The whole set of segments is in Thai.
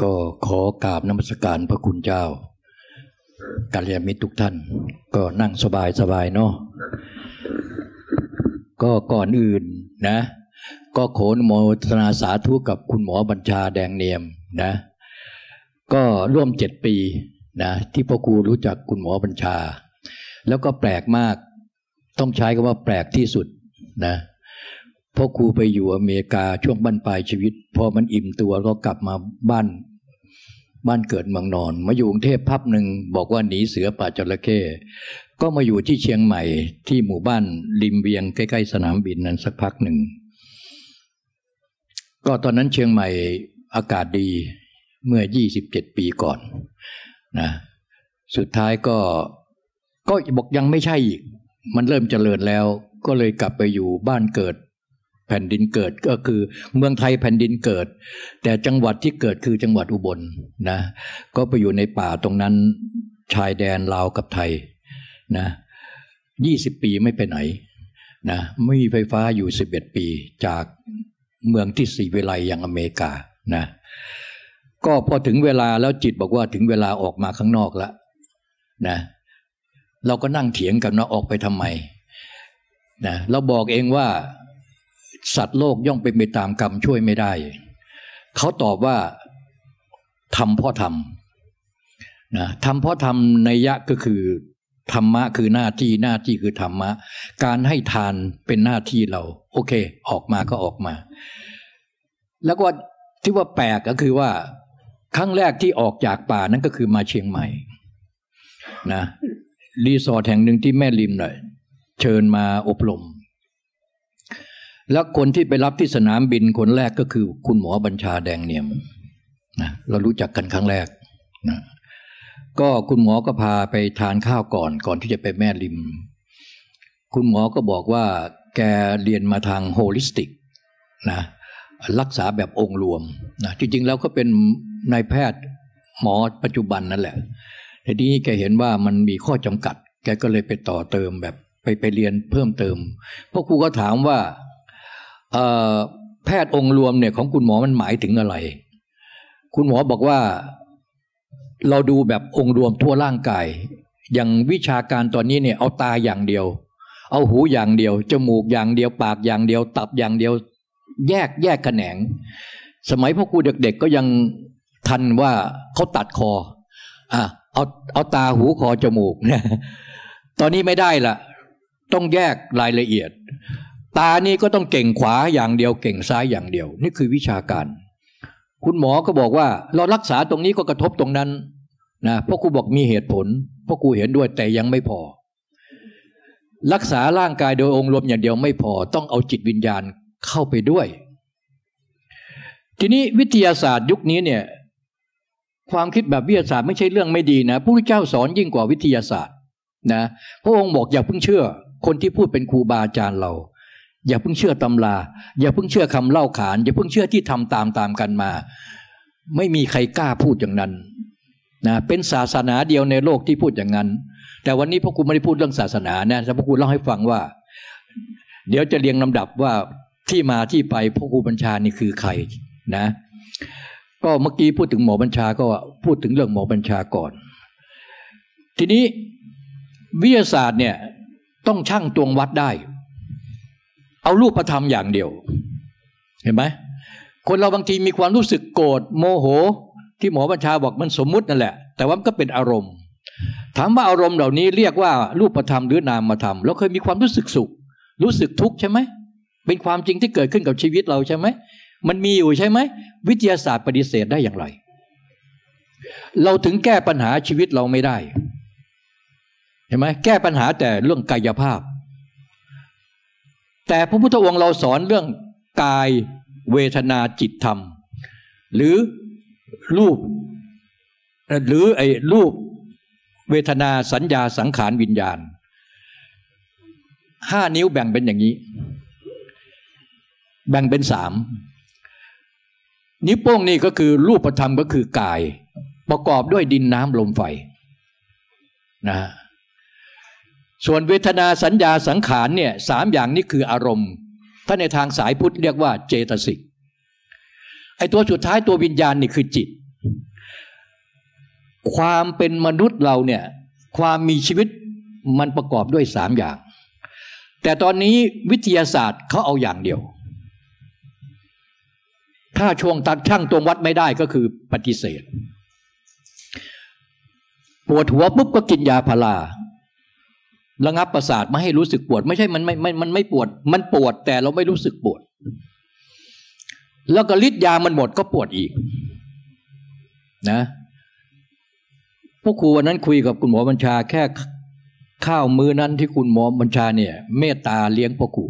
ก็ขอกราบนมัสการพระคุณเจ้ากัลยามิตรทุกท่าน ก็นั่งสบายสบายเนาะก็ก่อนอื่นนะ ก็โขนโมทนาสาธุกับคุณหมอบัญชาแดงเนียมนะ ก็ร่วมเจ็ดปีนะที่พ่อครูรู้จักคุณหมอบัญชา แล้วก็แปลกมาก ต้องใช้คำว่าแปลกที่สุดนะ พ่อครูไปอยู่อเมริกาช่วงบั้นปลายชีวิต พอมันอิ่มตัวก็กลับมาบ้าน บ้านเกิดเมืองนอน มาอยู่กรุงเทพพับหนึ่งบอกว่าหนีเสือป่าจระเข้ก็มาอยู่ที่เชียงใหม่ที่หมู่บ้านริมเวียงใกล้ๆสนามบินนั้นสักพักหนึ่ง ก็ตอนนั้นเชียงใหม่อากาศดีเมื่อ 27 ปีก่อนนะสุดท้ายก็ก็บอกยังไม่ใช่อีก มันเริ่มเจริญแล้ว ก็เลยกลับไปอยู่บ้านเกิด แผ่นดินเกิดก็คือเมืองไทยแผ่นดินเกิด แต่จังหวัดที่เกิดคือจังหวัดอุบลนะก็ไปอยู่ในป่าตรงนั้นชายแดนลาวกับไทยนะยี่สิบปีไม่ไปไหนนะไม่มีไฟฟ้าอยู่สิบเอ็ดปีจากเมืองที่สีเวไลอย่างอเมริกานะก็พอถึงเวลาแล้วจิตบอกว่าถึงเวลาออกมาข้างนอกแล้วนะเราก็นั่งเถียงกันว่าออกไปทำไมนะเราบอกเองว่า สัตว์โลกย่อมเป็นไปตามกรรมช่วยไม่ได้ เขาตอบว่าทำเพราะทำนะทำเพราะทำในยะก็คือธรรมะคือหน้าที่หน้าที่คือธรรมะ การให้ทานเป็นหน้าที่เรา โอเค ออกมาก็ออกมา แล้วก็ที่ว่าแปลกก็คือว่า ครั้งแรกที่ออกจากป่านั้นก็คือมาเชียงใหม่นะรีสอร์ทแห่งหนึ่งที่แม่ริมหน่อยเชิญมาอบรม แล้วคนที่ไปรับที่สนามบินคนแรกก็คือ คุณหมอบัญชาแดงเนียมนะเรารู้จักกันครั้งแรกนะก็คุณหมอก็พาไปทานข้าวก่อนก่อนที่จะไปแม่ริม คุณหมอก็บอกว่าแกเรียนมาทาง holisticนะรักษาแบบองค์รวมนะจริง ๆ แล้วก็เป็นนายแพทย์หมอปัจจุบันนั่นแหละทีนี้แกเห็นว่ามันมีข้อจำกัด แกก็เลยไปต่อเติมแบบไปไปเรียนเพิ่มเติมพราะครูก็ถามว่า แพทย์องค์รวมเนี่ยของคุณหมอมันหมายถึงอะไร คุณหมอบอกว่าเราดูแบบองค์รวมทั่วร่างกาย อย่างวิชาการตอนนี้เนี่ยเอาตาอย่างเดียว เอาหูอย่างเดียว จมูกอย่างเดียว ปากอย่างเดียว ตับอย่างเดียว แยกแยกแขนง สมัยพ่อครูเด็กๆก็ยังทันว่าเขาตัดคออะเอาเอาตาหูคอจมูกเนี่ยตอนนี้ไม่ได้ละต้องแยกรายละเอียด ตานี่ก็ต้องเก่งขวาอย่างเดียวเก่งซ้ายอย่างเดียว นี่คือวิชาการ คุณหมอก็บอกว่า เรารักษาตรงนี้ก็กระทบตรงนั้นนะพราะครูบอกมีเหตุผลพราะครูเห็นด้วยแต่ยังไม่พอ รักษาร่างกายโดยองค์รวมอย่างเดียวไม่พอต้องเอาจิตวิญญาณเข้าไปด้วย ทีนี้วิทยาศาสตร์ยุคนี้เนี่ยความคิดแบบวิทยาศาสตร์ไม่ใช่เรื่องไม่ดีนะพระพุทธเจ้าสอนยิ่งกว่าวิทยาศาสตร์นะพระองค์บอกอย่าเพิ่งเชื่อ คนที่พูดเป็นครูบาอาจารย์เรา อย่าเพิ่งเชื่อตำรา อย่าเพิ่งเชื่อคำเล่าขาน อย่าเพิ่งเชื่อที่ทำตามตามกันมา ไม่มีใครกล้าพูดอย่างนั้นนะเป็นศาสนาเดียวในโลกที่พูดอย่างนั้น แต่วันนี้พวกคุณไม่ได้พูดเรื่องศาสนานะแต่พวกคุณเล่าให้ฟังว่า เดี๋ยวจะเรียงลำดับว่าที่มาที่ไปพวกครูบัญชานี่คือใครนะ ก็เมื่อกี้พูดถึงหมอบัญชาก็พูดถึงเรื่องหมอบัญชาก่อน ทีนี้วิทยาศาสตร์เนี่ยต้องชั่งตวงวัดได้ เอารูปธรรมอย่างเดียว เห็นไหมคนเราบางทีมีความรู้สึกโกรธโมโห ที่หมอบัญชาบอกมันสมมุตินั่นแหละ แต่ว่ามันก็เป็นอารมณ์ ถามว่าอารมณ์เหล่านี้เรียกว่ารูปธรรมหรือนามธรรมเราเคยมีความรู้สึกสุข รู้สึกทุกข์ใช่ไหมเป็นความจริงที่เกิดขึ้นกับชีวิตเราใช่ไหมมันมีอยู่ใช่ไหมวิทยาศาสตร์ปฏิเสธได้อย่างไร เราถึงแก้ปัญหาชีวิตเราไม่ได้เห็นไหมแก้ปัญหาแต่เรื่องกายภาพ แต่พระพุทธองค์เราสอนเรื่องกายเวทนาจิตธรรม หรือรูป หรือไอ้รูปเวทนาสัญญาสังขารวิญญาณห้านิ้วแบ่งเป็นอย่างนี้ แบ่งเป็นสามนิ้วโป้งนี่ก็คือรูปธรรมก็คือกาย ประกอบด้วยดินน้ำลมไฟนะ ส่วนเวทนาสัญญาสังขารเนี่ยสามอย่างนี้คืออารมณ์ ถ้าในทางสายพุทธเรียกว่าเจตสิกไอตัวสุดท้ายตัววิญญาณนี่คือจิต ความเป็นมนุษย์เราเนี่ยความมีชีวิตมันประกอบด้วยสามอย่าง แต่ตอนนี้วิทยาศาสตร์เขาเอาอย่างเดียว ถ้าช่วงตัดช่างตวงวัดไม่ได้ก็คือปฏิเสธปวดหัวปุ๊บก็กินยาพารา ระงับประสาทไม่ให้รู้สึกปวด ไม่ใช่มันไม่ไม่มันไม่ปวด มันปวดแต่เราไม่รู้สึกปวด แล้วก็ฤทธิ์ยามันหมดก็ปวดอีก นะพวกครูวันนั้นคุยกับคุณหมอบัญชา แค่ข้าวมือนั้นที่คุณหมอบัญชาเนี่ย เมตตาเลี้ยงพ่อครู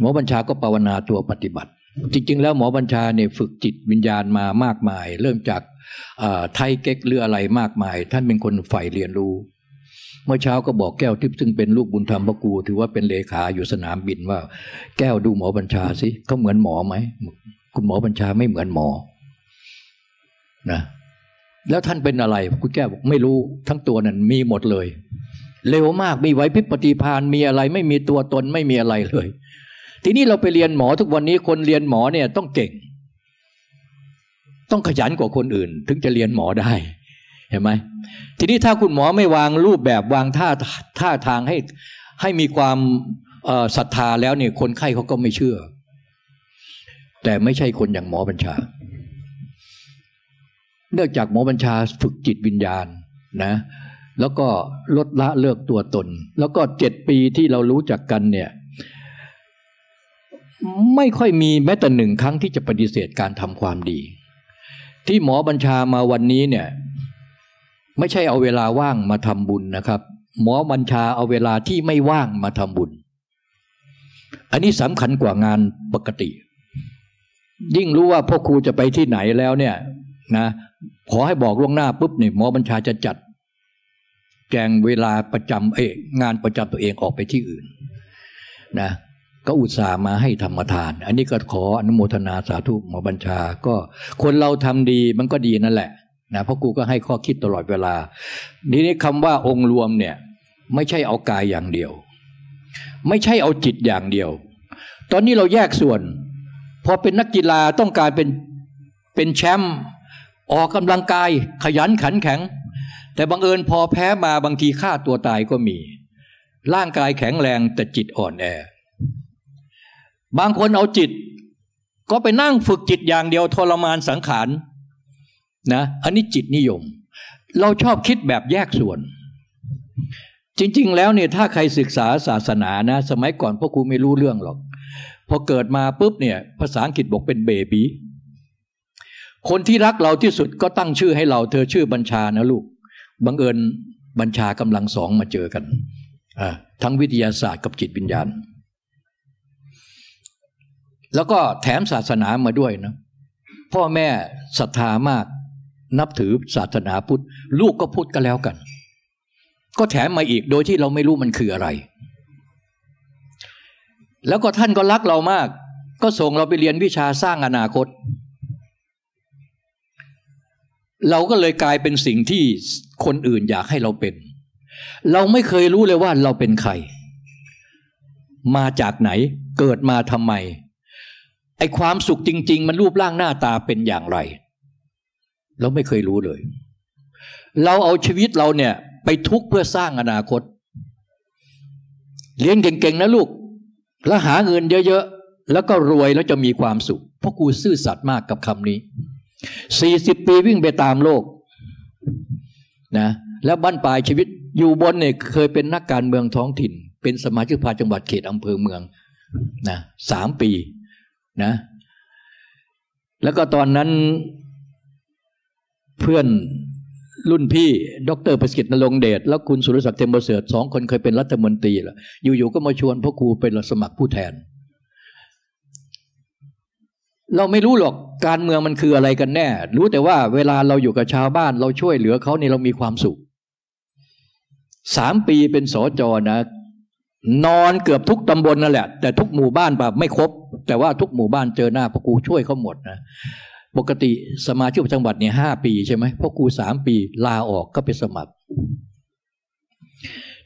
หมอบัญชาก็ภาวนาตัวปฏิบัติ จริง ๆ แล้วหมอบัญชาเนี่ยฝึกจิตวิญญาณมามากมาย เริ่มจากไทยเก๊กหรืออะไรมากมาย ท่านเป็นคนใฝ่เรียนรู้ เมื่อเช้าก็บอกแก้วทิพย์ซึ่งเป็นลูกบุญธรรมพระกูถือว่าเป็นเลขาอยู่สนามบินว่า แก้วดูหมอบัญชาสิเขาเหมือนหมอไหมคุณหมอบัญชาไม่เหมือนหมอนะแล้วท่านเป็นอะไรคุณแก้วบอกไม่รู้ทั้งตัวนั้นมีหมดเลย เร็วมากมีไหวพริบปฏิพานมีอะไร ไม่มีตัวตนไม่มีอะไรเลย ทีนี้เราไปเรียนหมอทุกวันนี้คนเรียนหมอเนี่ยต้องเก่ง ต้องขยันกว่าคนอื่น ถึงจะเรียนหมอได้ เห็นไหมทีนี้ถ้าคุณหมอไม่วางรูปแบบวางท่าท่าทางให้ให้มีความศรัทธาแล้วเนี่ยคนไข้เขาก็ไม่เชื่อ แต่ไม่ใช่คนอย่างหมอบัญชา เนื่องจากหมอบัญชาฝึกจิตวิญญาณนะแล้วก็ลดละเลิกตัวตน แล้วก็เจ็ดปีที่เรารู้จักกันเนี่ยไม่ค่อยมีแม้แต่หนึ่งครั้งที่จะปฏิเสธการทำความดี ที่หมอบัญชามาวันนี้เนี่ย ไม่ใช่เอาเวลาว่างมาทำบุญนะครับ หมอบัญชาเอาเวลาที่ไม่ว่างมาทำบุญ อันนี้สำคัญกว่างานปกติ ยิ่งรู้ว่าพ่อครูจะไปที่ไหนแล้วเนี่ยนะขอให้บอกล่วงหน้าปุ๊บเนี่ยหมอบัญชาจะจัด แจงเวลาประจำเองงานประจำตัวเองออกไปที่อื่นนะก็อุตส่าห์มาให้ธรรมทาน อันนี้ก็ขออนุโมทนาสาธุหมอบัญชาก็คนเราทำดีมันก็ดีนั่นแหละ นะเพราะกูก็ให้ข้อคิดตลอดเวลาทีนี้คำว่าองค์รวมเนี่ยไม่ใช่เอากายอย่างเดียว ไม่ใช่เอาจิตอย่างเดียว ตอนนี้เราแยกส่วน พอเป็นนักกีฬาต้องการเป็นเป็นแชมป์ออกกำลังกายขยันขันแข็ง แต่บังเอิญพอแพ้มาบางทีฆ่าตัวตายก็มี ร่างกายแข็งแรงแต่จิตอ่อนแอ บางคนเอาจิต ก็ไปนั่งฝึกจิตอย่างเดียวทรมานสังขาร นะอันนี้จิตนิยม เราชอบคิดแบบแยกส่วน จริง ๆ แล้วเนี่ยถ้าใครศึกษาศาสนานะ สมัยก่อนพ่อครูไม่รู้เรื่องหรอก พอเกิดมาปุ๊บเนี่ยภาษาอังกฤษบอกเป็นเบบีคนที่รักเราที่สุดก็ตั้งชื่อให้เรา เธอชื่อบัญชานะลูกบังเอิญบัญชากำลังสองมาเจอกันทั้งวิทยาศาสตร์กับจิตวิญญาณ แล้วก็แถมศาสนามาด้วยนะพ่อแม่ศรัทธามาก นับถือศาสนาพุทธ ลูกก็พุทธก็แล้วกัน ก็แถมมาอีกโดยที่เราไม่รู้มันคืออะไร แล้วก็ท่านก็รักเรามาก ก็ส่งเราไปเรียนวิชาสร้างอนาคต เราก็เลยกลายเป็นสิ่งที่คนอื่นอยากให้เราเป็น เราไม่เคยรู้เลยว่าเราเป็นใคร มาจากไหนเกิดมาทำไมไอความสุขจริง ๆ มันรูปร่างหน้าตาเป็นอย่างไร เราไม่เคยรู้เลย เราเอาชีวิตเราเนี่ย ไปทุกข์เพื่อสร้างอนาคต เรียนเก่งๆนะลูก แล้วหาเงินเยอะๆ แล้วก็รวยแล้วจะมีความสุข เพราะกูซื่อสัตย์มากกับคำนี้สี่สิบปีวิ่งไปตามโลกนะแล้วบ้านปลายชีวิตอยู่บนเนี่ยเคยเป็นนักการเมืองท้องถิ่น เป็นสมาชิกพาจังหวัดเขตอำเภอเมืองนะสามปีนะแล้วก็ตอนนั้น เพื่อนรุ่นพี่ ดรประสิทธิ์นรงเดชแล้วคุณสุรศักดิ์เทมเสริฐสองคนเคยเป็นรัฐมนตรีล้วอยู่ๆก็มาชวนพ่อครูเป็นสมัครผู้แทน เราไม่รู้หรอกการเมืองมันคืออะไรกันแน่ รู้แต่ว่าเวลาเราอยู่กับชาวบ้าน เราช่วยเหลือเขาเนี่ยเรามีความสุขสามปีเป็นสอจอนะ นอนเกือบทุกตำบลนั่นแหละ แต่ทุกหมู่บ้านแบบไม่ครบ แต่ว่าทุกหมู่บ้านเจอหน้าพ่อครูช่วยเขาหมดนะ ปกติสมาชิกจังหวัดเนี่ยห้าปีใช่ไหมพ่อครูสามปีลาออกก็ไปสมัคร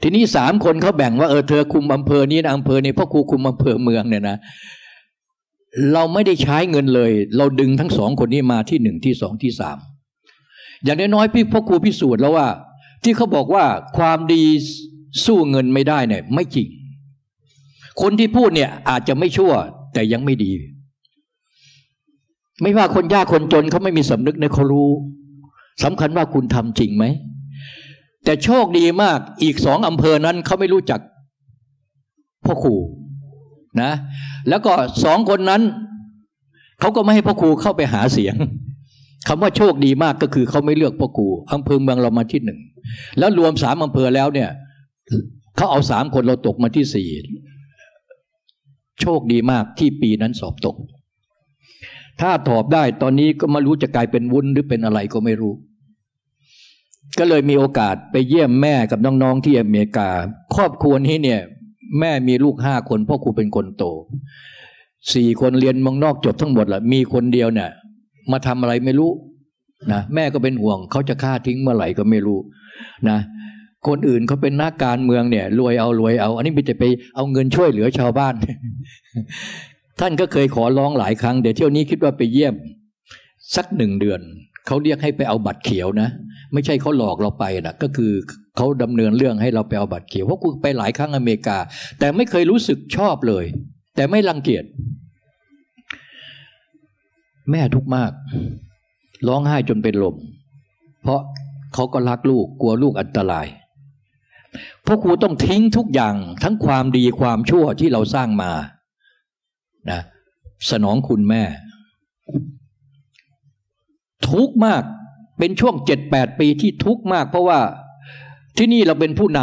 ทีนี้สามคนเขาแบ่งว่าเออเธอคุมอำเภอนี้นะอำเภอนี้พ่อครูคุมอำเภอเมืองเนี่ยนะเราไม่ได้ใช้เงินเลย เราดึงทั้งสองคนนี้มาที่หนึ่งที่สองที่สามอย่างน้อยๆพี่พ่อครูพิสูจน์แล้วว่า ที่เขาบอกว่าความดีสู้เงินไม่ได้เนี่ยไม่จริง คนที่พูดเนี่ยอาจจะไม่ชั่วแต่ยังไม่ดี ไม่ว่าคนยากคนจนเขาไม่มีสำนึกในเขารู้สำคัญว่าคุณทำจริงไหม แต่โชคดีมากอีกสองอำเภอนั้นเขาไม่รู้จักพ่อครูนะ แล้วก็สองคนนั้นเขาก็ไม่ให้พ่อครูเข้าไปหาเสียงคำว่าโชคดีมากก็คือเขาไม่เลือกพ่อครูอำเภอเมืองเรามาที่หนึ่งแล้วรวมสามอำเภอแล้วเนี่ยเขาเอาสามคนเราตกมาที่สี่โชคดีมากที่ปีนั้นสอบตก ถ้าตอบได้ตอนนี้ก็ไมารู้จะกลายเป็นวุ้นหรือเป็นอะไรก็ไม่รู้ ก็เลยมีโอกาสไปเยี่ยมแม่กับน้องๆที่อเมริกา ครอบครัวนี้เนี่ย แม่มีลูกห้าคนพ่อครูเป็นคนโตสี่คนเรียนมองนอกจบทั้งหมดแหละมีคนเดียวเนี่ยมาทำอะไรไม่รู้นะแม่ก็เป็นห่วงเขาจะฆ่าทิ้งเมื่อไหร่ก็ไม่รู้นะคนอื่นเขาเป็นนักการเมืองเนี่ย รวยเอารวยเอา อันนี้มีแต่ไปเอาเงินช่วยเหลือชาวบ้าน ท่านก็เคยขอร้องหลายครั้ง เดี๋ยวเที่ยวนี้คิดว่าไปเยี่ยม สักหนึ่งเดือน เขาเรียกให้ไปเอาบัตรเขียวนะ ไม่ใช่เขาหลอกเราไปนะก็คือเขาดำเนินเรื่องให้เราไปเอาบัตรเขียวเพราะกูไปหลายครั้งอเมริกา แต่ไม่เคยรู้สึกชอบเลย แต่ไม่รังเกียจแม่ทุกข์มาก ร้องไห้จนเป็นลม เพราะเขาก็รักลูกกลัวลูกอันตรายพวกครูต้องทิ้งทุกอย่างทั้งความดีความชั่วที่เราสร้างมา นะสนองคุณแม่ ทุกมากเป็นช่วงเจ็ดแปดปีที่ทุกมาก เพราะว่าที่นี่เราเป็นผู้น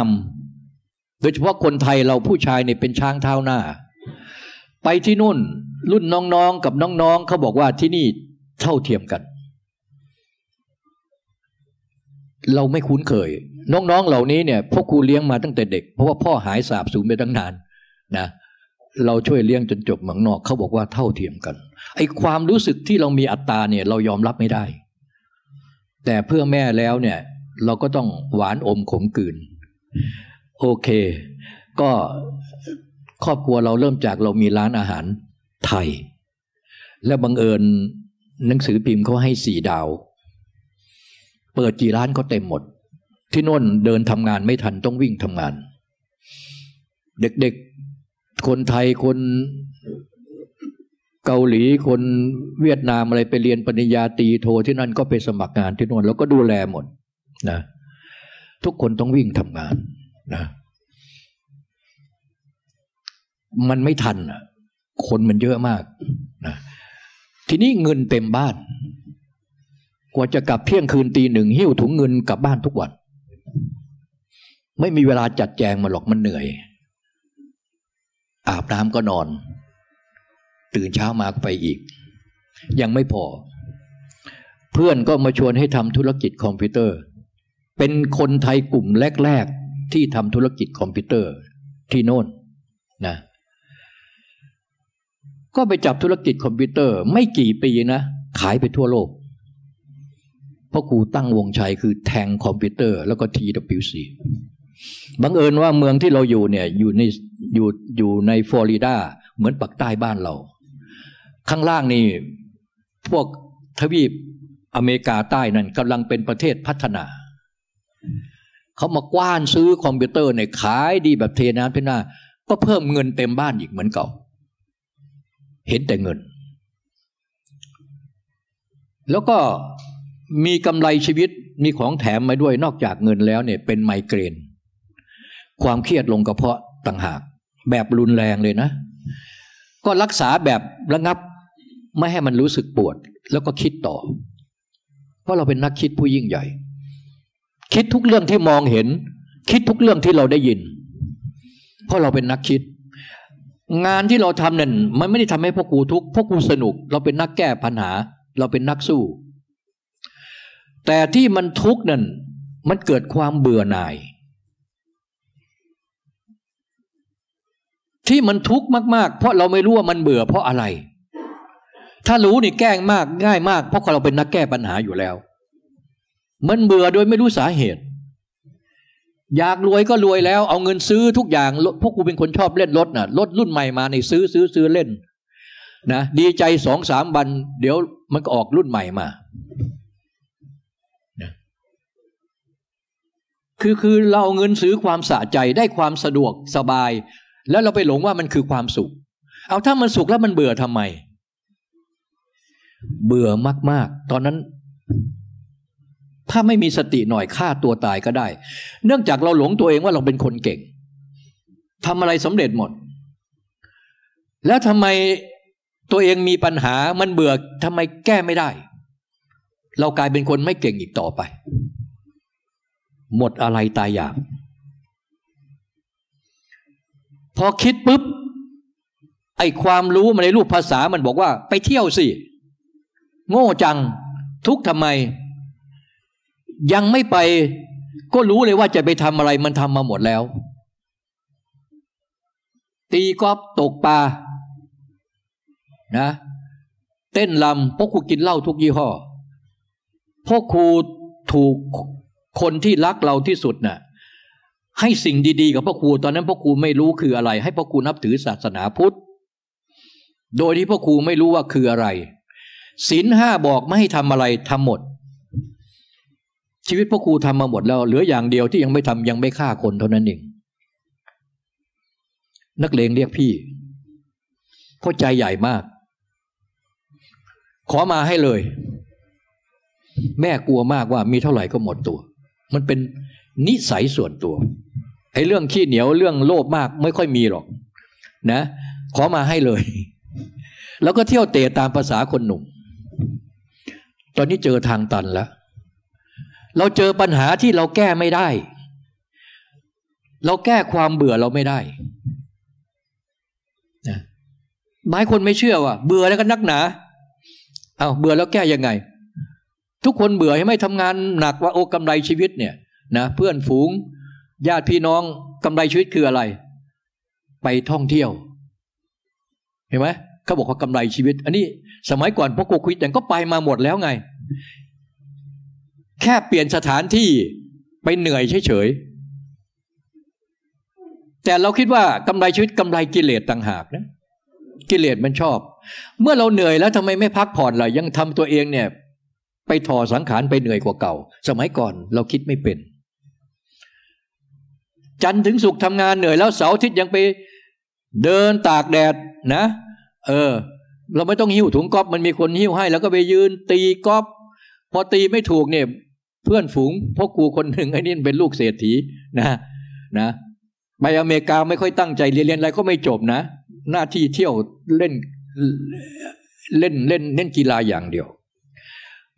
ำโดยเฉพาะคนไทยเราผู้ชายเนี่ยเป็นช้างเท้าหน้า ไปที่นู่นรุ่นน้องๆกับน้องๆเขาบอกว่าที่นี่เท่าเทียมกัน เราไม่คุ้นเคย น้องๆเหล่านี้เนี่ยพ่อครูเลี้ยงมาตั้งแต่เด็ก เพราะว่าพ่อหายสาบสูญไปตั้งนานนะเเราช่วยเลี้ยงจนจบเมืองนอกเขาบอกว่าเท่าเทียมกัน ไอ้ความรู้สึกที่เรามีอัตตาเนี่ยเรายอมรับไม่ได้ แต่เพื่อแม่แล้วเนี่ยเราก็ต้องหวานอมขมกืน โอเค ก็ครอบครัวเราเริ่มจากเรามีร้านอาหารไทย และบังเอิญหนังสือพิมพ์เขาให้สี่ดาว เปิดกี่ร้านก็เต็มหมด ที่น่นเดินทำงานไม่ทันต้องวิ่งทำงาน เด็ก คนไทยคนเกาหลีคนเวียดนามอะไรไปเรียนปริญญาตรีโทที่นั่นก็ไปสมัครงานที่นู่นแล้วก็ดูแลหมดนะทุกคนต้องวิ่งทำงานนะมันไม่ทันคนมันเยอะมากนะทีนี้เงินเต็มบ้าน กว่าจะกลับเที่ยงคืนตีหนึ่งหิ้วถุงเงินกลับบ้านทุกวัน ไม่มีเวลาจัดแจงมาหรอกมันเหนื่อย อาบน้ำก็นอน ตื่นเช้ามาก็ไปอีก ยังไม่พอ เพื่อนก็มาชวนให้ทำธุรกิจคอมพิวเตอร์ เป็นคนไทยกลุ่มแรก ๆ ที่ทำธุรกิจคอมพิวเตอร์ที่โน่นนะก็ไปจับธุรกิจคอมพิวเตอร์ไม่กี่ปีนะขายไปทั่วโลก เพราะครูตั้งวงชัยคือแทงคอมพิวเตอร์แล้วก็ TWC บังเอิญว่าเมืองที่เราอยู่เนี่ยอยู่ในอยู่อยู่ในฟลอริดาเหมือนปักใต้บ้านเรา ข้างล่างนี่พวกทวีปอเมริกาใต้นั่นกำลังเป็นประเทศพัฒนา เขามากว้านซื้อคอมพิวเตอร์เนี่ยขายดีแบบเทน้ำเทน้า ก็เพิ่มเงินเต็มบ้านอีกเหมือนเก่า เห็นแต่เงิน แล้วก็มีกำไรชีวิตมีของแถมมาด้วยนอกจากเงินแล้วเนี่ยเป็นไมเกรน ความเครียดลงกระเพาะต่างหาก แบบรุนแรงเลยนะ ก็รักษาแบบระงับไม่ให้มันรู้สึกปวด แล้วก็คิดต่อ เพราะเราเป็นนักคิดผู้ยิ่งใหญ่ คิดทุกเรื่องที่มองเห็น คิดทุกเรื่องที่เราได้ยิน เพราะเราเป็นนักคิด งานที่เราทำนั่นมันไม่ได้ทำให้พ่อกูทุกพ่อกูสนุก เราเป็นนักแก้ปัญหา เราเป็นนักสู้ แต่ที่มันทุกข์นั่นมันเกิดความเบื่อหน่าย ที่มันทุกข์มากๆ เพราะเราไม่รู้ว่ามันเบื่อเพราะอะไร ถ้ารู้นี่แก้งมากง่ายมาก เพราะเราเป็นนักแก้ปัญหาอยู่แล้ว มันเบื่อโดยไม่รู้สาเหตุ อยากรวยก็รวยแล้ว เอาเงินซื้อทุกอย่าง พวกกูเป็นคนชอบเล่นรถนะ่ะรถรุ่นใหม่มาในซื้อซื้อซื้อเล่นนะดีใจสองสามวัน เดี๋ยวมันก็ออกรุ่นใหม่มานะคือคือเราเอาเงินซื้อความสะใจได้ความสะดวกสบาย แล้วเราไปหลงว่ามันคือความสุข เอาถ้ามันสุขแล้วมันเบื่อทำไม เบื่อมาก ๆ ตอนนั้น ถ้าไม่มีสติหน่อยฆ่าตัวตายก็ได้ เนื่องจากเราหลงตัวเองว่าเราเป็นคนเก่งทำอะไรสำเร็จหมด แล้วทำไมตัวเองมีปัญหามันเบื่อทำไมแก้ไม่ได้ เรากลายเป็นคนไม่เก่งอีกต่อไป หมดอะไรตายอยาก พอคิดปุ๊บไอความรู้มาในรูปภาษามันบอกว่า ไปเที่ยวสิ โง่จัง ทุกทำไม ยังไม่ไป ก็รู้เลยว่าจะไปทำอะไรมันทำมาหมดแล้ว ตีกอล์ฟตกปลานะ เต้นลำพวกครูกินเหล้าทุกยี่ห้อพวกครูถูกคนที่รักเราที่สุดนะ่ะ ให้สิ่งดีๆ กับพ่อครูตอนนั้นพ่อครูไม่รู้คืออะไร ให้พ่อครูนับถือศาสนาพุทธ โดยที่พ่อครูไม่รู้ว่าคืออะไรศีลห้าบอกไม่ให้ทำอะไรทำหมด ชีวิตพ่อครูทำมาหมดแล้วเหลืออย่างเดียวที่ยังไม่ทำยังไม่ฆ่าคนเท่านั้นเองนักเลงเรียกพี่เพราะใจใหญ่มาก ขอมาให้เลย แม่กลัวมากว่ามีเท่าไหร่ก็หมดตัว มันเป็นนิสัยส่วนตัว ไอ้เรื่องขี้เหนียวเรื่องโลภมากไม่ค่อยมีหรอก นะ ขอมาให้เลย แล้วก็เที่ยวเตะตามภาษาคนหนุ่ม ตอนนี้เจอทางตันแล้ว เราเจอปัญหาที่เราแก้ไม่ได้ เราแก้ความเบื่อเราไม่ได้นะหลายคนไม่เชื่อว่า เบื่อแล้วก็นักหนาเอาเบื่อแล้วแก้ยังไง ทุกคนเบื่อให้ไม่ทำงานหนักว่าโอ้กำไรชีวิตเนี่ยนะเพื่อนฝูง ญาติพี่น้องกำไรชีวิตคืออะไร ไปท่องเที่ยว เห็นไหมเขาบอกว่ากำไรชีวิต อันนี้สมัยก่อนพวกกูคุยแต่ก็ไปมาหมดแล้วไง แค่เปลี่ยนสถานที่ไปเหนื่อยเฉยๆแต่เราคิดว่ากำไรชีวิตกำไรกิเลสต่างหากนะกิเลสมันชอบ เมื่อเราเหนื่อยแล้วทำไมไม่พักผ่อนล่ะยังทำตัวเองเนี่ย ไปถอสังขารไปเหนื่อยกว่าเก่า สมัยก่อนเราคิดไม่เป็น จันทร์ถึงสุขทำงานเหนื่อยแล้วเสาร์อาทิตย์ยังไปเดินตากแดดนะ เออ เราไม่ต้องหิ้วถุงก๊อฟมันมีคนหิ้วให้ แล้วก็ไปยืนตีก๊อฟพอตีไม่ถูกเนี่ย เพื่อนฝูงพ่อครูคนหนึ่งไอ้นี่เป็นลูกเศรษฐีนะนะไปอเมริกาไม่ค่อยตั้งใจเรียนเรียนอะไรก็ไม่จบนะ หน้าที่เที่ยวเล่นเล่นเล่นเล่นกีฬาอย่างเดียว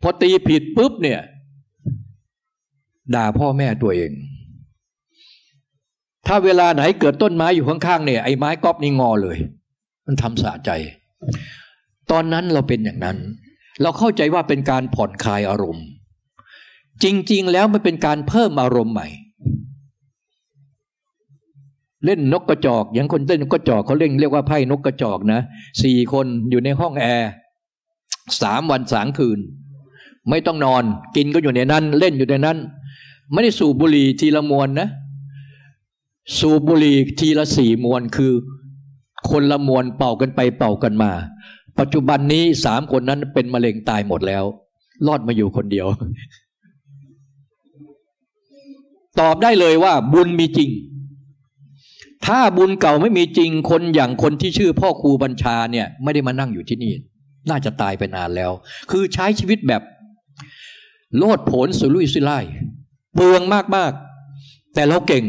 พอตีผิดปุ๊บเนี่ย ด่าพ่อแม่ตัวเอง ถ้าเวลาไหนเกิดต้นไม้อยู่ข้างๆเนี่ยไอ้ไม้ก๊อบนี่งอเลย มันทำสะใจ ตอนนั้นเราเป็นอย่างนั้น เราเข้าใจว่าเป็นการผ่อนคลายอารมณ์ จริง ๆ แล้วมันเป็นการเพิ่มอารมณ์ใหม่ เล่นนกกระจอก อย่างคนเล่นนกกระจอกเขาเล่นเรียกว่าไพ่นกกระจอกนะสี่คนอยู่ในห้องแอร์สามวันสามคืน ไม่ต้องนอน กินก็อยู่ในนั้น เล่นอยู่ในนั้น ไม่ได้สูบบุหรี่ทีละมวนนะ สูบบุหรี่ทีละสี่มวนคือ คนละมวนเป่ากันไปเป่ากันมา ปัจจุบันนี้สามคนนั้นเป็นมะเร็งตายหมดแล้ว รอดมาอยู่คนเดียว ตอบได้เลยว่า บุญมีจริง ถ้าบุญเก่าไม่มีจริง คนอย่างคนที่ชื่อพ่อครูบัญชาเนี่ย ไม่ได้มานั่งอยู่ที่นี่ น่าจะตายไปนานแล้ว คือใช้ชีวิตแบบ โลดโผลสุรุ่ยสุร่ายเปลืองมากๆ แต่เราเก่ง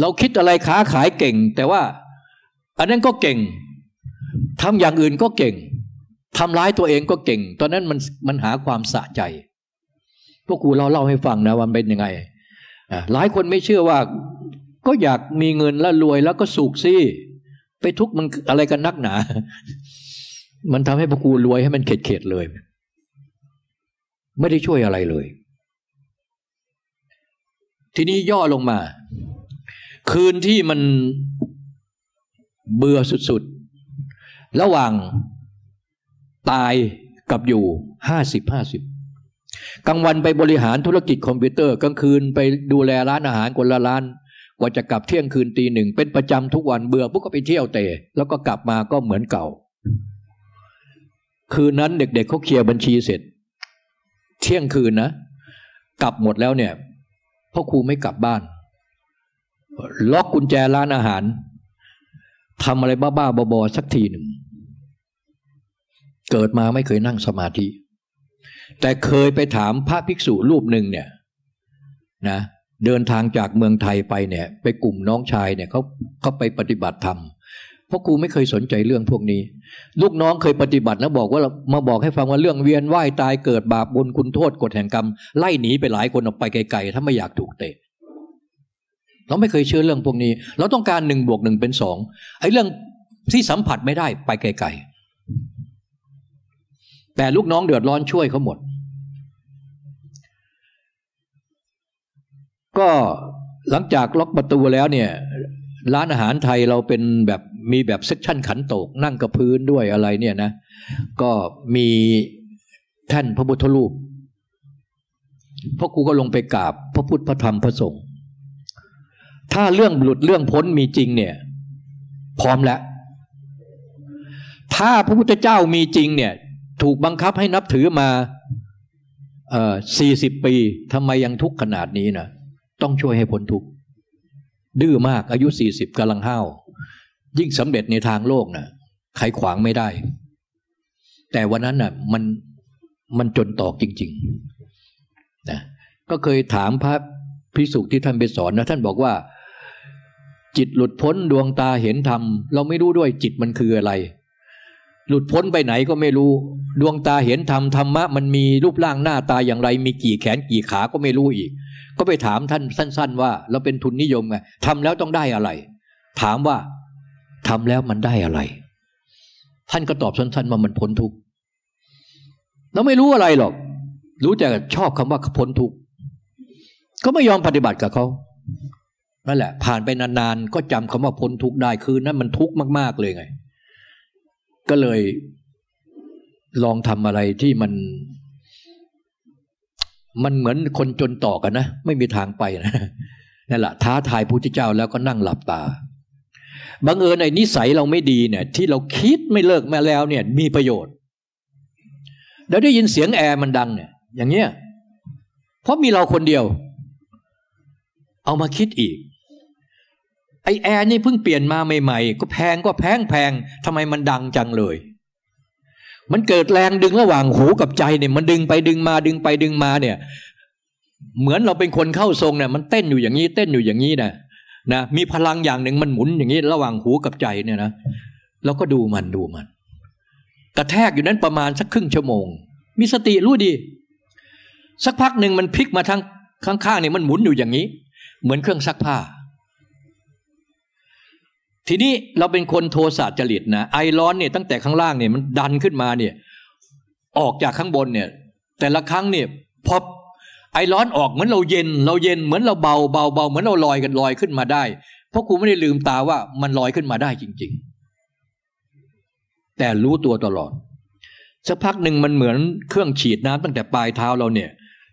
เราคิดอะไรค้าขายเก่ง แต่ว่า อันนั้นก็เก่งทำอย่างอื่นก็เก่งทำร้ายตัวเองก็เก่ง ตอนนั้นมันมันหาความสะใจ พวกครูเราเล่าให้ฟังนะว่าเป็นยังไงหลายคนไม่เชื่อว่า ก็อยากมีเงินแล้วรวยแล้วก็สุขสิไปทุกมันอะไรกันนักหนา มันทำให้พระครูรวยให้มันเข็ดเข็ดเลย ไม่ได้ช่วยอะไรเลย ทีนี้ย่อลงมา คืนที่มันเบื่อสุดๆ ระหว่างตายกับอยู่ห้าสิบห้าสิบกลางวันไปบริหารธุรกิจคอมพิวเตอร์กลางคืนไปดูแลร้านอาหารคนละร้านกว่าจะกลับเที่ยงคืนตีหนึ่งเป็นประจำทุกวันเบื่อปุ๊บก็ไปเที่ยวเตะแล้วก็กลับมาก็เหมือนเก่า คืนนั้นเด็กๆเเขาเคลียร์บัญชีเสร็จ เที่ยงคืนนะ กลับหมดแล้วเนี่ยพ่อครูไม่กลับบ้าน ล็อกกุญแจร้านอาหารทำอะไรบ้าๆบอๆสักทีหนึ่ง เกิดมาไม่เคยนั่งสมาธิ แต่เคยไปถามพระภิกษุรูปหนึ่งเนี่ยนะเดินทางจากเมืองไทยไปเนี่ย ไปกลุ่มน้องชายเนี่ยเขาเขาไปปฏิบัติธรรมเพราะครูไม่เคยสนใจเรื่องพวกนี้ ลูกน้องเคยปฏิบัติแล้วบอกว่ามาบอกให้ฟังว่าเรื่องเวียนว่ายตายเกิดบาปบุญคุณโทษกฎแห่งกรรม ไล่หนีไปหลายคนออกไปไกลๆ ถ้าไม่อยากถูกเตะ เราไม่เคยเชื่อเรื่องพวกนี้ เราต้องการหนึ่งบวกหนึ่งเป็นสองไอ้เรื่องที่สัมผัสไม่ได้ไปไกลๆแต่ลูกน้องเดือดร้อนช่วยเขาหมด ก็หลังจากล็อกประตูแล้วเนี่ยร้านอาหารไทยเราเป็นแบบมีแบบเซ็กชันขันโตก นั่งกับพื้นด้วยอะไรเนี่ยนะ ก็มีท่านพระพุทธรูปพ่อครูก็ลงไปกราบ พระพุทธพระธรรมพระสงฆ์ ถ้าเรื่องหลุดเรื่องพ้นมีจริงเนี่ย พร้อมแล้ว ถ้าพระพุทธเจ้ามีจริงเนี่ย ถูกบังคับให้นับถือมาเอ่อสี่สิบปีทำไมยังทุกข์ขนาดนี้นะต้องช่วยให้พ้นทุกข์ดื้อมากอายุสี่สิบกำลังห้าวยิ่งสำเร็จในทางโลกนะ่ะใครขวางไม่ได้ แต่วันนั้นน่ะมันมันจนตอกจริงๆนะก็เคยถามพระพิสุที่ท่านไปสอนนะท่านบอกว่า จิตหลุดพ้นดวงตาเห็นธรรม เราไม่รู้ด้วยจิตมันคืออะไร หลุดพ้นไปไหนก็ไม่รู้ ดวงตาเห็นธรรมธรรมะมันมีรูปร่างหน้าตาอย่างไร มีกี่แขนกี่ขาก็ไม่รู้อีก ก็ไปถามท่านสั้น ๆ ว่า เราเป็นทุนนิยมไงทำแล้วต้องได้อะไร ถามว่าทำแล้วมันได้อะไร ท่านก็ตอบสั้นๆว่ามันพ้นทุกข์เราไม่รู้อะไรหรอก รู้แต่ชอบคำว่าพ้นทุกข์ก็ไม่ยอมปฏิบัติกับเขา นั่นแหละ ผ่านไปนานๆก็จำคำว่าพ้นทุกข์ได้คือนั้นมันทุกข์มาก ๆ เลยไง ก็เลยลองทำอะไรที่มัน มันเหมือนคนจนต่อกันนะ ไม่มีทางไปนะนั่นแหละท้าทายพระพุทธเจ้าแล้วก็นั่งหลับตาบังเอิญไอ้นิสัยเราไม่ดีเนี่ย ที่เราคิดไม่เลิกมาแล้วเนี่ย มีประโยชน์เราได้ยินเสียงแอร์มันดังเนี่ย อย่างเงี้ยเพราะมีเราคนเดียว เอามาคิดอีก ไอแอร์นี่เพิ่งเปลี่ยนมาใหม่ๆ ก็แพงก็แพงแพงทำไมมันดังจังเลย มันเกิดแรงดึงระหว่างหูกับใจเนี่ย มันดึงไปดึงมาดึงไปดึงมาเนี่ย เหมือนเราเป็นคนเข้าทรงเนี่ยมันเต้นอยู่อย่างนี้เต้นอยู่อย่างนี้นะนะมีพลังอย่างหนึ่งมันหมุนอย่างนี้ระหว่างหูกับใจเนี่ยนะเราก็ดูมันดูมัน กระแทกอยู่นั้นประมาณสักครึ่งชั่วโมง มีสติรู้ดี สักพักหนึ่งมันพลิกมาทางข้างๆเนี่ยมันหมุนอยู่อย่างนี้ เหมือนเครื่องซักผ้า ทีนี้เราเป็นคนโทสะจริตนะไอร้อนเนี่ยตั้งแต่ข้างล่างเนี่ยมันดันขึ้นมาเนี่ยออกจากข้างบนเนี่ยแต่ละครั้งเนี่ยพอไอร้อนออกเหมือนเราเย็น เราเย็นเหมือนเราเบาเบาเบาเหมือนเราลอยกันลอยขึ้นมาได้ เพราะครูไม่ได้ลืมตาว่ามันลอยขึ้นมาได้จริง ๆ แต่รู้ตัวตลอดสักพักหนึ่งมันเหมือนเครื่องฉีดน้ำตั้งแต่ปลายเท้าเราเนี่ย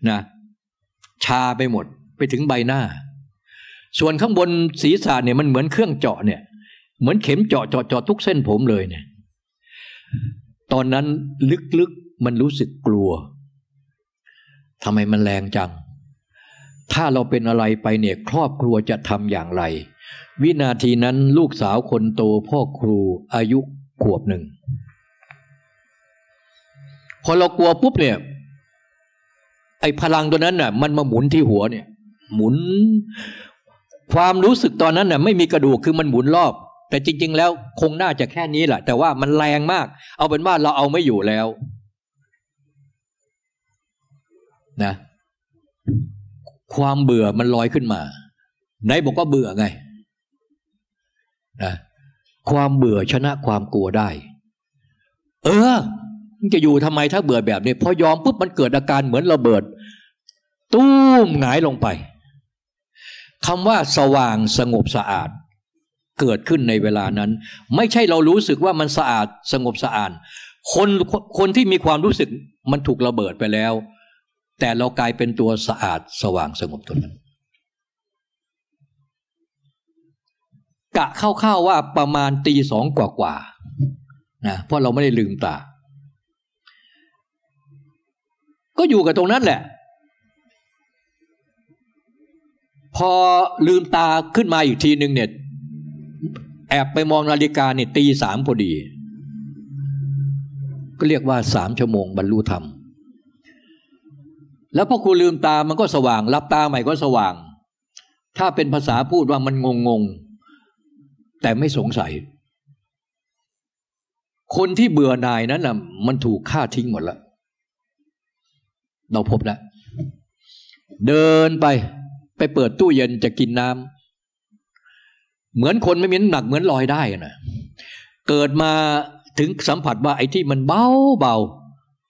นะชาไปหมดไปถึงใบหน้า ส่วนข้างบนศีรษะเนี่ยมันเหมือนเครื่องเจาะเนี่ย เหมือนเข็มเจาะเจาะเจาะทุกเส้นผมเลยเนี่ย ตอนนั้นลึกๆมันรู้สึกกลัวทำไมมันแรงจัง ถ้าเราเป็นอะไรไปเนี่ยครอบครัวจะทำอย่างไร วินาทีนั้นลูกสาวคนโตพ่อครูอายุขวบหนึ่ง พอเรากลัวปุ๊บเนี่ย ไอ้พลังตัวนั้นน่ะ มันมาหมุนที่หัวเนี่ย หมุน ความรู้สึกตอนนั้นน่ะ ไม่มีกระดูกคือมันหมุนรอบ แต่จริง ๆ แล้วคงน่าจะแค่นี้แหละแต่ว่ามันแรงมาก เอาเป็นว่าเราเอาไม่อยู่แล้วนะความเบื่อมันลอยขึ้นมาไหนบอกว่าเบื่อไงนะความเบื่อชนะความกลัวได้ เออมันจะอยู่ทำไมถ้าเบื่อแบบนี้พอยอมปุ๊บมันเกิดอาการเหมือนระเบิดตุ้มหงายลงไปคำว่าสว่างสงบสะอาด เกิดขึ้นในเวลานั้น ไม่ใช่เรารู้สึกว่ามันสะอาดสงบสะอาดคนคนที่มีความรู้สึกมันถูกระเบิดไปแล้ว แต่เรากลายเป็นตัวสะอาดสว่างสงบตัวนั้นกะเข้าๆว่าประมาณตีสองกว่าๆนะเพราะเราไม่ได้ลืมตา ก็อยู่กับตรงนั้นแหละ พอลืมตาขึ้นมาอีกทีหนึ่งเนี่ย แอบไปมองนาฬิกาเนี่ยตีสามพอดี ก็เรียกว่าสามชั่วโมงบรรลุธรรม แล้วพอครูลืมตามันก็สว่าง รับตาใหม่ก็สว่าง ถ้าเป็นภาษาพูดว่ามันงงงแต่ไม่สงสัย คนที่เบื่อหน่ายนั้นน่ะมันถูกฆ่าทิ้งหมดแล้ว เราพบแล้วเดินไปไปเปิดตู้เย็นจะกินน้ำ เหมือนคนไม่มีน้ำหนักเหมือนลอยได้นะเกิดมาถึงสัมผัสว่าไอ้ที่มันเบาเบา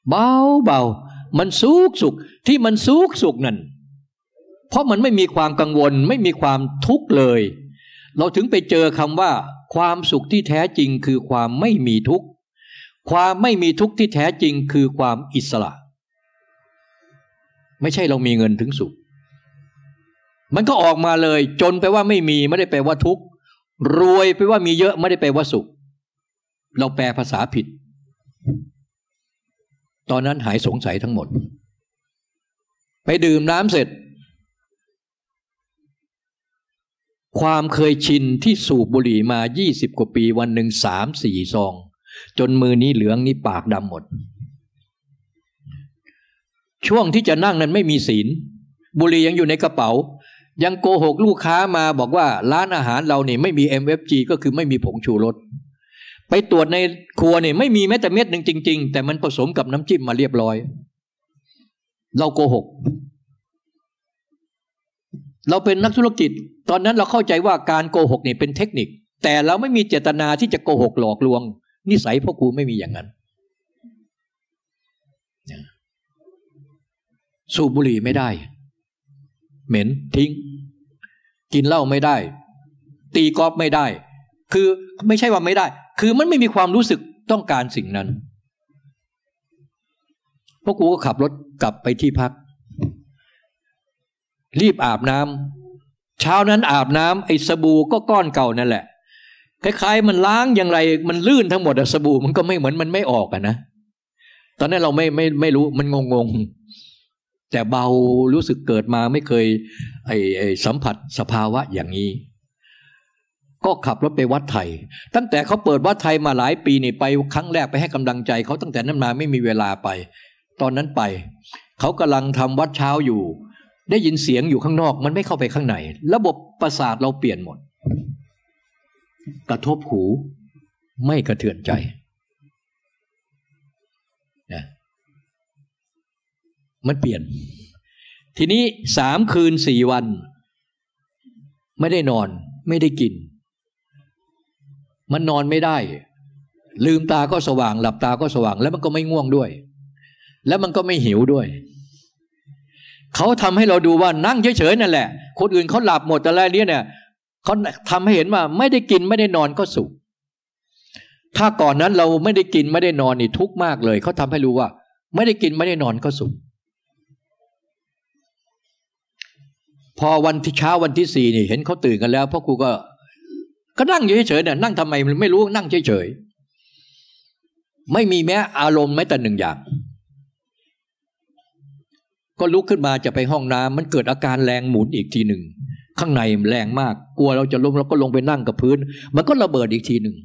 เบาเบามันสุกสุกที่มันสุกสุกนั่นเพราะมันไม่มีความกังวลไม่มีความทุกข์เลย เราถึงไปเจอคำว่า ความสุขที่แท้จริงคือความไม่มีทุกข์ความไม่มีทุกข์ที่แท้จริงคือความอิสระ ไม่ใช่เรามีเงินถึงสุข มันก็ออกมาเลย จนไปว่าไม่มีไม่ได้แปลว่าทุกข์ รวยไปว่ามีเยอะไม่ได้แปลว่าสุข เราแปลภาษาผิด ตอนนั้นหายสงสัยทั้งหมด ไปดื่มน้ำเสร็จ ความเคยชินที่สูบบุหรี่มายี่สิบกว่าปีวันหนึ่งสามสี่ซอง จนมือนี้เหลืองนี้ปากดำหมด ช่วงที่จะนั่งนั้นไม่มีศีล บุหรี่ยังอยู่ในกระเป๋า ยังโกหกลูกค้ามาบอกว่าร้านอาหารเราเนี่ยไม่มี MFG ก็คือไม่มีผงชูรสไปตรวจในครัวเนี่ยไม่มีแม้แต่เม็ดหนึ่งจริง ๆ แต่มันผสมกับน้ำจิ้มมาเรียบร้อย เราโกหก เราเป็นนักธุรกิจ ตอนนั้นเราเข้าใจว่าการโกหกเนี่ยเป็นเทคนิค แต่เราไม่มีเจตนาที่จะโกหกหลอกลวง นิสัยพ่อครูไม่มีอย่างนั้น สูบบุหรี่ไม่ได้ เหม็นทิ้ง กินเหล้าไม่ได้ ตีกอล์ฟไม่ได้ คือไม่ใช่ว่าไม่ได้ คือมันไม่มีความรู้สึกต้องการสิ่งนั้นพวกกูก็ขับรถกลับไปที่พัก รีบอาบน้ำเช้านั้นอาบน้ำไอ้สบู่ก็ก้อนเก่านั่นแหละคล้ายๆมันล้างอย่างไรมันลื่นทั้งหมดอะสบู่มันก็ไม่เหมือนมันไม่ออกอะนะตอนนั้นเราไม่ไม่ไม่รู้มันงงง แต่เบารู้สึกเกิดมาไม่เคยไอไอสัมผัสสภาวะอย่างนี้ ก็ขับรถไปวัดไทย ตั้งแต่เขาเปิดวัดไทยมาหลายปีนี่ไปครั้งแรกไปให้กำลังใจเขาตั้งแต่นั้นมาไม่มีเวลาไป ตอนนั้นไป เขากำลังทำวัดเช้าอยู่ ได้ยินเสียงอยู่ข้างนอก มันไม่เข้าไปข้างใน ระบบประสาทเราเปลี่ยนหมด กระทบหูไม่กระเทือนใจ มันเปลี่ยน ทีนี้สามคืนสี่วัน ไม่ได้นอน ไม่ได้กิน มันนอนไม่ได้ ลืมตาก็สว่าง หลับตาก็สว่าง แล้วมันก็ไม่ง่วงด้วย แล้วมันก็ไม่หิวด้วยเขาทำให้เราดูว่านั่งเฉยๆนั่นแหละ คนอื่นเขาหลับหมดแต่ละนี้เนี่ยเขาทำให้เห็นว่าไม่ได้กินไม่ได้นอนก็สุข ถ้าก่อนนั้นเราไม่ได้กินไม่ได้นอนนี่ทุกข์มากเลยเขาทำให้รู้ว่า ไม่ได้กินไม่ได้นอนก็สุข พอวันที่เช้าวันที่สี่นี่ เห็นเขาตื่นกันแล้วพ่อครูก็ ก็นั่งเฉยๆเนี่ยนั่งทำไมไม่รู้นั่งเฉยๆไม่มีแม้อารมณ์แม้แต่หนึ่งอย่าง ก็ลุกขึ้นมาจะไปห้องน้ำมันเกิดอาการแรงหมุนอีกทีหนึ่งข้างในแรงมาก กลัวเราจะล้มเราก็ลงไปนั่งกับพื้น มันก็ระเบิดอีกทีหนึ่ง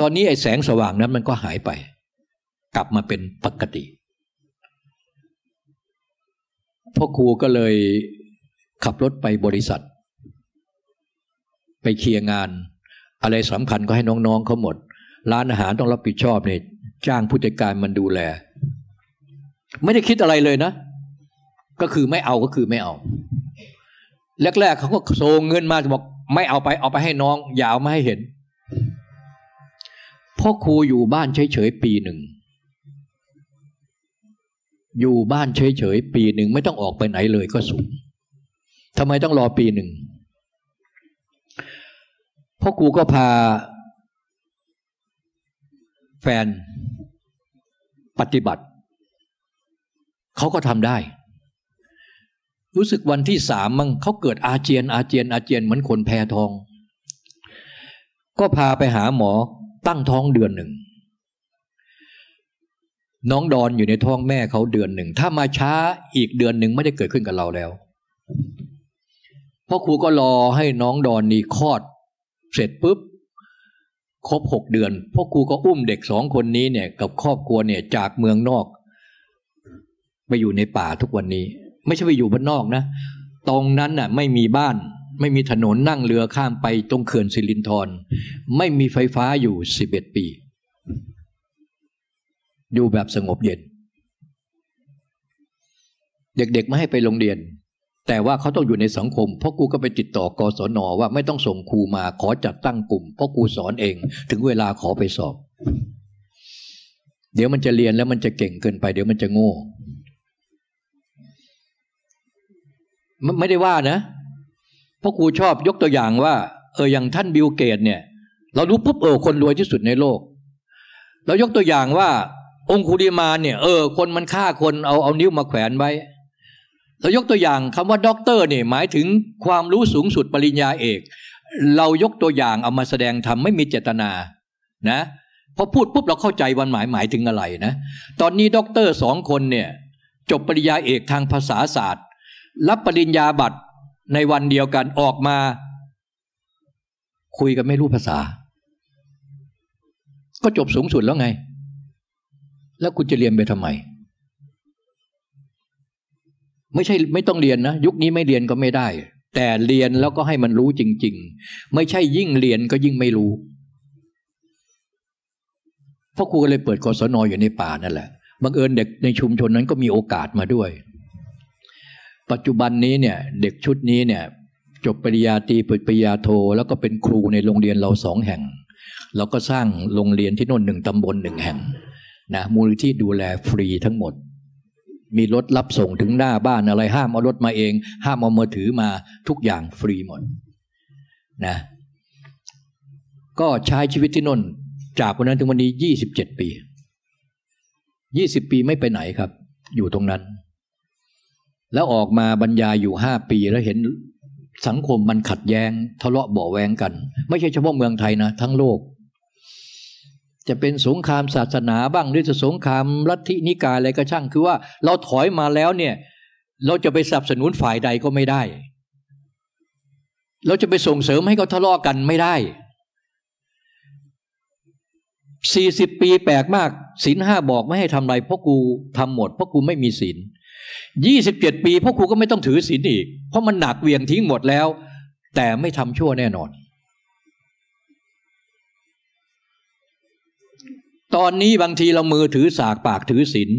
ตอนนี้ไอ้แสงสว่างนั้นมันก็หายไป กลับมาเป็นปกติ พ่อครูก็เลยขับรถไปบริษัท ไปเคลียร์งาน อะไรสำคัญก็ให้น้องๆเขาหมด ร้านอาหารต้องรับผิดชอบเนี่ยจ้างผู้จัดการมันดูแล ไม่ได้คิดอะไรเลยนะ ก็คือไม่เอาก็คือไม่เอา แรกๆเขาก็โซงเงินมาบอกไม่เอาไปเอาไปให้น้อง อย่าเอามาให้เห็นพ่อครูอยู่บ้านเฉยๆปีหนึ่ง อยู่บ้านเฉยๆปีหนึ่งไม่ต้องออกไปไหนเลยก็สูงทำไมต้องรอปีหนึ่งพ่อครูก็พา แฟนปฏิบัติ เขาก็ทำได้ รู้สึกวันที่สามมั้งเขาเกิดอาเจียนอาเจียนอาเจียนเหมือนคนแพ้ทอง ก็พาไปหาหมอตั้งท้องเดือนหนึ่ง น้องดอนอยู่ในท้องแม่เขาเดือนหนึ่ง ถ้ามาช้าอีกเดือนหนึ่งไม่ได้เกิดขึ้นกับเราแล้วพ่อครูก็รอให้น้องดอนนี่คลอด เสร็จปุ๊บครบหกเดือนพ่อครูก็อุ้มเด็กสองคนนี้เนี่ย กับครอบครัวเนี่ยจากเมืองนอกไปอยู่ในป่าทุกวันนี้ ไม่ใช่ไปอยู่บ้านนอกนะ ตรงนั้นน่ะไม่มีบ้าน ไม่มีถนนนั่งเรือข้ามไปตรงเขื่อนสิรินธรไม่มีไฟฟ้าอยู่สิบเอ็ดปี อยู่แบบสงบเย็น เด็กๆไม่ให้ไปโรงเรียน แต่ว่าเขาต้องอยู่ในสังคม เพราะกูก็ไปติดต่อกศนว่าไม่ต้องส่งครูมาขอจัดตั้งกลุ่ม เพราะกูสอนเอง ถึงเวลาขอไปสอบ เดี๋ยวมันจะเรียนแล้วมันจะเก่งเกินไป เดี๋ยวมันจะโง่ไม่ได้ว่านะเพราะครูชอบยกตัวอย่างว่า เอออย่างท่านบิลเกตเนี่ย เรารู้ปุ๊บเออคนรวยที่สุดในโลก เรายกตัวอย่างว่า องคุลิมาลเนี่ยเออคนมันฆ่าคนเอาเอานิ้วมาแขวนไว้เรายกตัวอย่างคำว่าด็อกเตอร์เนี่ยหมายถึงความรู้สูงสุดปริญญาเอก เรายกตัวอย่างเอามาแสดงทำไม่มีเจตนานะพอพูดปุ๊บเราเข้าใจว่ามันหมายหมายถึงอะไรนะ ตอนนี้ด็อกเตอร์สองคนเนี่ยจบปริญญาเอกทางภาษาศาสตร์ รับปริญญาบัตรในวันเดียวกันออกมา คุยกันไม่รู้ภาษา ก็จบสูงสุดแล้วไง แล้วคุณจะเรียนไปทำไม ไม่ใช่ไม่ต้องเรียนนะยุคนี้ไม่เรียนก็ไม่ได้ แต่เรียนแล้วก็ให้มันรู้จริง ๆ ไม่ใช่ยิ่งเรียนก็ยิ่งไม่รู้เพราะครูก็เลยเปิดกศนออยู่ในป่านั่นแหละบังเอิญเด็กในชุมชนนั้นก็มีโอกาสมาด้วย ปัจจุบันนี้เนี่ยเด็กชุดนี้เนี่ยจบปริญญาตรีปริญญาโท แล้วก็เป็นครูในโรงเรียนเราสองแห่ง เราก็สร้างโรงเรียนที่น่นหนึ่งตำบลหนึ่งแห่ง นะมูลที่ดูแลฟรีทั้งหมด มีรถรับส่งถึงหน้าบ้านอะไร ห้ามเอารถมาเอง ห้ามเอามือถือมาทุกอย่างฟรีหมดนะก็ใช้ชีวิตที่นนจากวันนั้นถึงวันนี้ยี่สิบเจ็ดปียี่สิบปีไม่ไปไหนครับ อยู่ตรงนั้น แล้วออกมาบรรยายอยู่ห้าปีแล้วเห็นสังคมมันขัดแยง้ง ทะเลาะเบาแวงกัน ไม่ใช่เฉพาะเมืองไทยนะ ทั้งโลก จะเป็นสงครามศาสนาบ้างหรือจะสงครามลัทธินิกายอะไรก็ช่าง คือว่าเราถอยมาแล้วเนี่ย เราจะไปสนับสนุนฝ่ายใดก็ไม่ได้ เราจะไปส่งเสริมให้เขาทะเลาะกันไม่ได้สี่สิบปีแปลกมากศีลห้าบอกไม่ให้ทำอะไรเพราะกูทำหมดเพราะกูไม่มีศีลยี่สิบเจ็ดปีเพ่อครูก็ไม่ต้องถือศีลอีก เพราะมันหนักเวียงทิ้งหมดแล้ว แต่ไม่ทำชั่วแน่นอน ตอนนี้บางทีเรามือถือสากปากถือศีล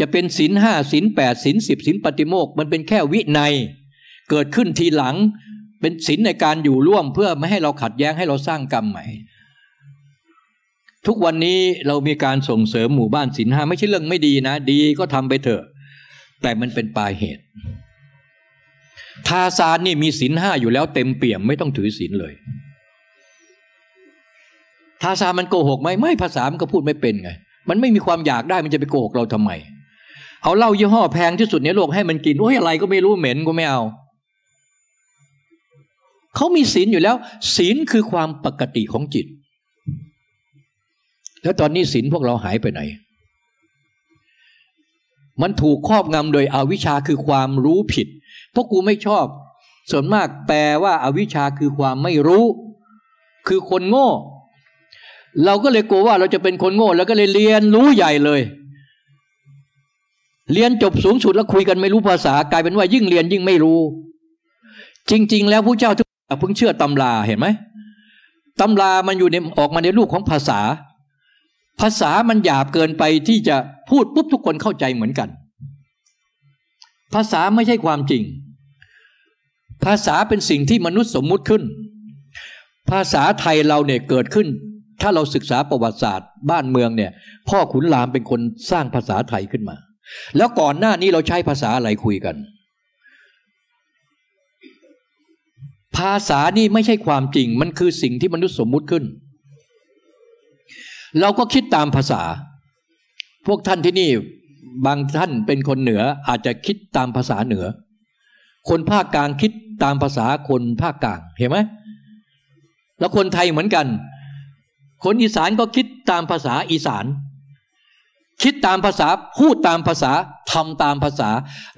จะเป็นศีลห้าศีลแปดศีลสิบศีลปฏิโมกมันเป็นแค่วิในเกิดขึ้นทีหลังเป็นศีลในการอยู่ร่วมเพื่อไม่ให้เราขัดแย้งให้เราสร้างกรรมใหม่ ทุกวันนี้เรามีการส่งเสริมหมู่บ้านศีลห้าไม่ใช่เรื่องไม่ดีนะ ดีก็ทำไปเถอะ แต่มันเป็นปลายเหตุ ทาซานนี่มีศีลห้าอยู่แล้วเต็มเปี่ยมไม่ต้องถือศีลเลย ทาซามันโกหกไหมไม่ภาษามันก็พูดไม่เป็นไง มันไม่มีความอยากได้มันจะไปโกหกเราทำไม เอาเหล้ายี่ห้อแพงที่สุดในโลกให้มันกินโอ้ยอะไรก็ไม่รู้เหม็นก็ไม่เอาเขามีศีลอยู่แล้ว ศีลคือความปกติของจิต แล้วตอนนี้ศีลพวกเราหายไปไหน มันถูกครอบงำโดยอวิชชาคือความรู้ผิดพวกกูไม่ชอบ ส่วนมากแปลว่าอาวิชชาคือความไม่รู้ คือคนโง่ เราก็เลยกลัวว่าเราจะเป็นคนโง่แล้วก็เลยเรียนรู้ใหญ่เลย เรียนจบสูงสุดแล้วคุยกันไม่รู้ภาษากลายเป็นว่ายิ่งเรียนยิ่งไม่รู้ จริง ๆ แล้วผู้เจ้าทุกเพิ่งเชื่อตำราเห็นไหมตำรามันอยู่ในออกมาในรูปของภาษา ภาษามันหยาบเกินไปที่จะพูดปุ๊บทุกคนเข้าใจเหมือนกัน ภาษาไม่ใช่ความจริง ภาษาเป็นสิ่งที่มนุษย์สมมุติขึ้น ภาษาไทยเราเนี่ยเกิดขึ้น ถ้าเราศึกษาประวัติศาสตร์ บ้านเมืองเนี่ย พ่อขุนรามเป็นคนสร้างภาษาไทยขึ้นมา แล้วก่อนหน้านี้เราใช้ภาษาอะไรคุยกัน ภาษานี่ไม่ใช่ความจริง มันคือสิ่งที่มนุษย์สมมุติขึ้น เราก็คิดตามภาษา พวกท่านที่นี่บางท่านเป็นคนเหนืออาจจะคิดตามภาษาเหนือ คนภาคกลางคิดตามภาษาคนภาคกลางเห็นไหมแล้วคนไทยเหมือนกัน คนอีสานก็คิดตามภาษาอีสาน คิดตามภาษาพูดตามภาษาทำตามภาษา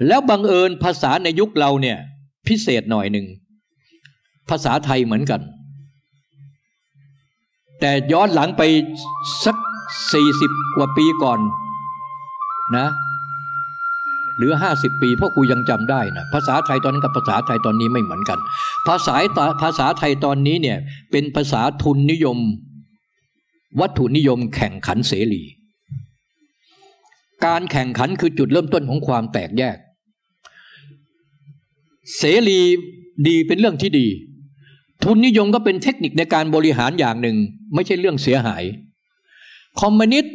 แล้วบังเอิญภาษาในยุคเราเนี่ยพิเศษหน่อยหนึ่งภาษาไทยเหมือนกัน แต่ย้อนหลังไปสักสี่สิบกว่าปีก่อนนะหรือห้าสิบปีพ่อครูยังจำได้นะภาษาไทยตอนนั้นกับภาษาไทยตอนนี้ไม่เหมือนกัน ภาษาภาษาไทยตอนนี้เนี่ยเป็นภาษาทุนนิยม วัตถุนิยมแข่งขันเสรี การแข่งขันคือจุดเริ่มต้นของความแตกแยก เสรีดีเป็นเรื่องที่ดี ทุนนิยมก็เป็นเทคนิคในการบริหารอย่างหนึ่ง ไม่ใช่เรื่องเสียหาย คอมมิวนิสต์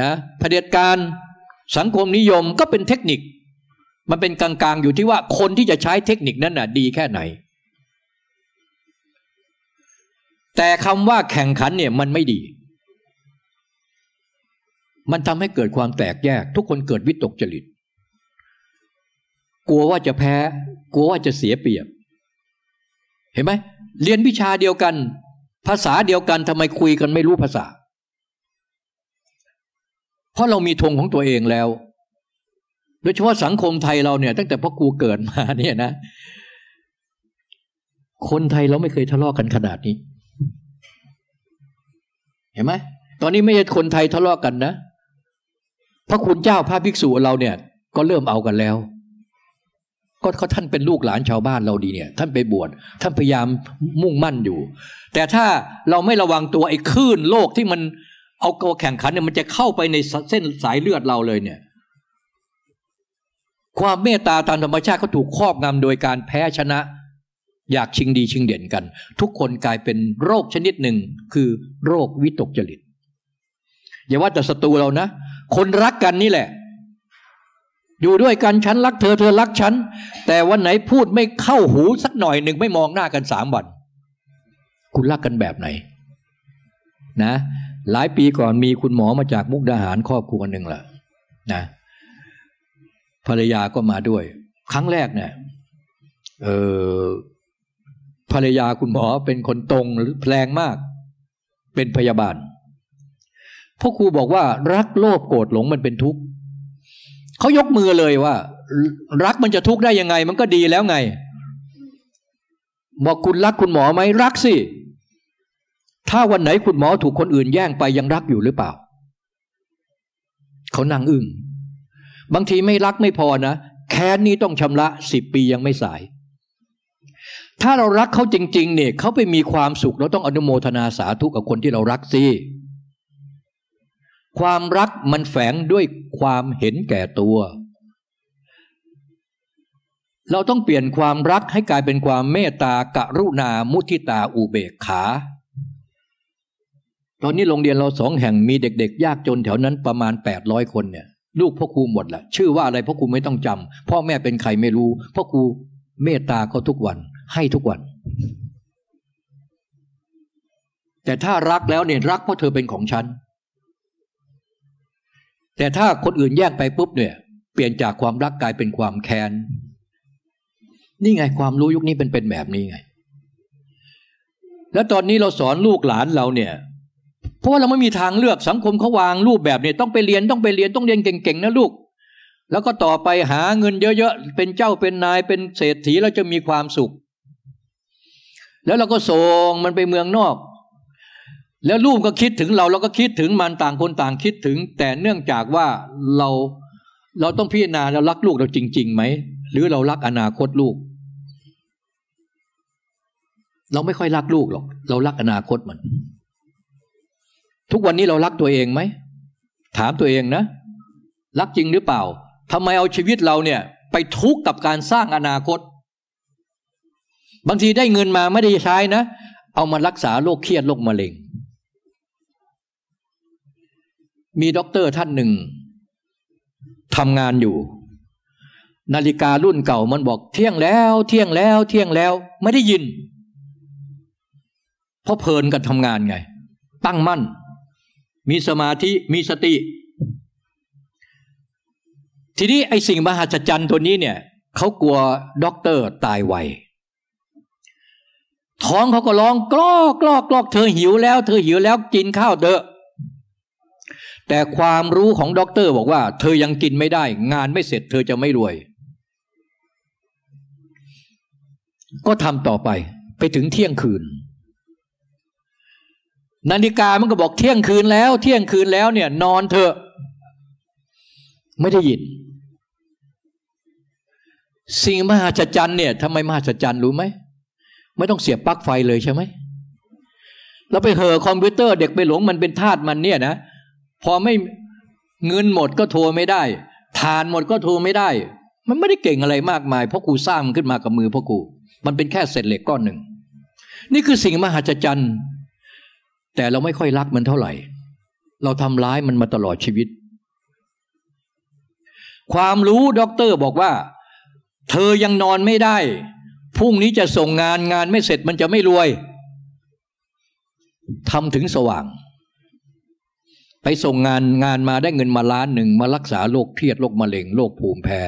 นะเผด็จการสังคมนิยมก็เป็นเทคนิค มันเป็นกลางๆอยู่ที่ว่าคนที่จะใช้เทคนิคนั้นน่ะดีแค่ไหน แต่คำว่าแข่งขันเนี่ยมันไม่ดี มันทำให้เกิดความแตกแยก ทุกคนเกิดวิตกจริต กลัวว่าจะแพ้ กลัวว่าจะเสียเปรียบ เห็นไหมเรียนวิชาเดียวกัน ภาษาเดียวกันทำไมคุยกันไม่รู้ภาษา เพราะเรามีธงของตัวเองแล้ว โดยเฉพาะสังคมไทยเราเนี่ยตั้งแต่พ่อกูเกิดมาเนี่ยนะ คนไทยเราไม่เคยทะเลาะกันขนาดนี้ เห็นไหมตอนนี้ไม่ใช่คนไทยทะเลาะกันนะพระคุณเจ้าพระภิกษุเราเนี่ย ก็เริ่มเอากันแล้ว ก็เขาท่านเป็นลูกหลานชาวบ้านเราดีเนี่ย ท่านไปบวชท่านพยายามมุ่งมั่นอยู่ แต่ถ้าเราไม่ระวังตัวไอ้คลื่นโลกที่มันเอาโกแข่งขันเนี่ยมันจะเข้าไปในเส้นสายเลือดเราเลยเนี่ย ความเมตตาตามธรรมชาติเขาถูกครอบงำโดยการแพ้ชนะ อยากชิงดีชิงเด่นกัน ทุกคนกลายเป็นโรคชนิดหนึ่ง คือโรควิตกจริต อย่าว่าแต่ศัตรูเรานะ คนรักกันนี่แหละ อยู่ด้วยกันฉันรักเธอเธอรักฉัน แต่วันไหนพูดไม่เข้าหูสักหน่อยหนึ่งไม่มองหน้ากันสามวัน คุณรักกันแบบไหน นะ หลายปีก่อนมีคุณหมอมาจากมุกดาหารครอบครัวหนึ่งแหละนะภรรยาก็มาด้วย ครั้งแรกเนี่ยเออ ภรรยาคุณหมอเป็นคนตรงหรือแพลงมาก เป็นพยาบาลพ่อครูบอกว่ารักโลภโกรธหลงมันเป็นทุกข์เขายกมือเลยว่า รักมันจะทุกข์ได้ยังไง มันก็ดีแล้วไง บอกคุณรักคุณหมอไหมรักสิถ้าวันไหนคุณหมอถูกคนอื่นแย่งไปยังรักอยู่หรือเปล่า เขานั่งอึง้งบางทีไม่รักไม่พอนะ แค้นนี้ต้องชำระสิบปียังไม่สาย ถ้าเรารักเขาจริง ๆ เนี่ยเขาไปมีความสุขเราต้องอนุโมทนาสาธุกับคนที่เรารักสิความรักมันแฝงด้วยความเห็นแก่ตัว เราต้องเปลี่ยนความรักให้กลายเป็นความเมตตากรุณามุทิตาอุเบกขา ตอนนี้โรงเรียนเราสองแห่งมีเด็กๆ ยากจนแถวนั้นประมาณแปดร้อยคนเนี่ย ลูกพ่อครูหมดละชื่อว่าอะไรพ่อครูไม่ต้องจำพ่อแม่เป็นใครไม่รู้พ่อครูเมตตาเขาทุกวัน ให้ทุกวัน แต่ถ้ารักแล้วเนี่ยรักเพราะเธอเป็นของฉัน แต่ถ้าคนอื่นแยกไปปุ๊บเนี่ย เปลี่ยนจากความรักกลายเป็นความแค้นนี่ไงความรู้ยุคนี้เป็นเป็นแบบนี้ไง แล้วตอนนี้เราสอนลูกหลานเราเนี่ย เพราะว่าเราไม่มีทางเลือกสังคมเขาวางรูปแบบเนี้ต้องไปเรียนต้องไปเรียนต้องเรียนเก่งๆนะลูก แล้วก็ต่อไปหาเงินเยอะๆ เป็นเจ้าเป็นนายเป็นเศรษฐีแล้วจะมีความสุข แล้วเราก็ส่งมันไปเมืองนอก แล้วลูกก็คิดถึงเราเราก็คิดถึงมันต่างคนต่างคิดถึง แต่เนื่องจากว่าเราเราต้องพิจารณาเรารักลูกเราจริงๆไหมหรือเรารักอนาคตลูก เราไม่ค่อยรักลูกหรอก เรารักอนาคตมัน ทุกวันนี้เรารักตัวเองไหมถามตัวเองนะ รักจริงหรือเปล่าทำไมเอาชีวิตเราเนี่ย ไปทุกข์กับการสร้างอนาคต บางทีได้เงินมาไม่ได้ใช้นะ เอามารักษาโรคเครียดโรคมะเร็ง มีด็อกเตอร์ท่านหนึ่งทำงานอยู่ นาฬิการุ่นเก่ามันบอกเที่ยงแล้ว เที่ยงแล้ว เที่ยงแล้ว ไม่ได้ยิน เพราะเพลินกันทำงานไง ตั้งมั่น มีสมาธิมีสติ ทีนี้ไอ้สิ่งมหัศจรรย์ตัวนี้เนี่ยเขากลัวด็อกเตอร์ตายไว ท้องเขาก็ร้องกรอกกรอกกรอกเธอหิวแล้ว เธอหิวแล้วกินข้าวเถอะ แต่ความรู้ของด็อกเตอร์บอกว่า เธอยังกินไม่ได้ งานไม่เสร็จ เธอจะไม่รวย ก็ทำต่อไป ไปถึงเที่ยงคืน นาฬิกามันก็บอกเที่ยงคืนแล้ว เที่ยงคืนแล้วเนี่ย นอนเถอะ ไม่ได้ยินสิ่งมหัศจรรย์เนี่ยทำไมมหัศจรรย์รู้ไหม ไม่ต้องเสียบปลั๊กไฟเลยใช่ไหมเราไปเหอคอมพิวเตอร์เด็กไปหลงมันเป็นทาสมันเนี่ยนะพอไม่เงินหมดก็โทรไม่ได้ถ่านหมดก็โทรไม่ได้ มันไม่ได้เก่งอะไรมากมายเพราะกูสร้างมันขึ้นมากับมือพ่อกู มันเป็นแค่เศษเหล็กก้อนหนึ่ง นี่คือสิ่งมหัศจรรย์ แต่เราไม่ค่อยรักมันเท่าไหร่ เราทำร้ายมันมาตลอดชีวิต ความรู้ด็อกเตอร์บอกว่า เธอยังนอนไม่ได้ พรุ่งนี้จะส่งงานงานไม่เสร็จมันจะไม่รวยทำถึงสว่าง ไปส่งงานงานมาได้เงินมาล้านหนึ่งมารักษาโรคเครียดโรคมะเร็งโรคภูมิแพ้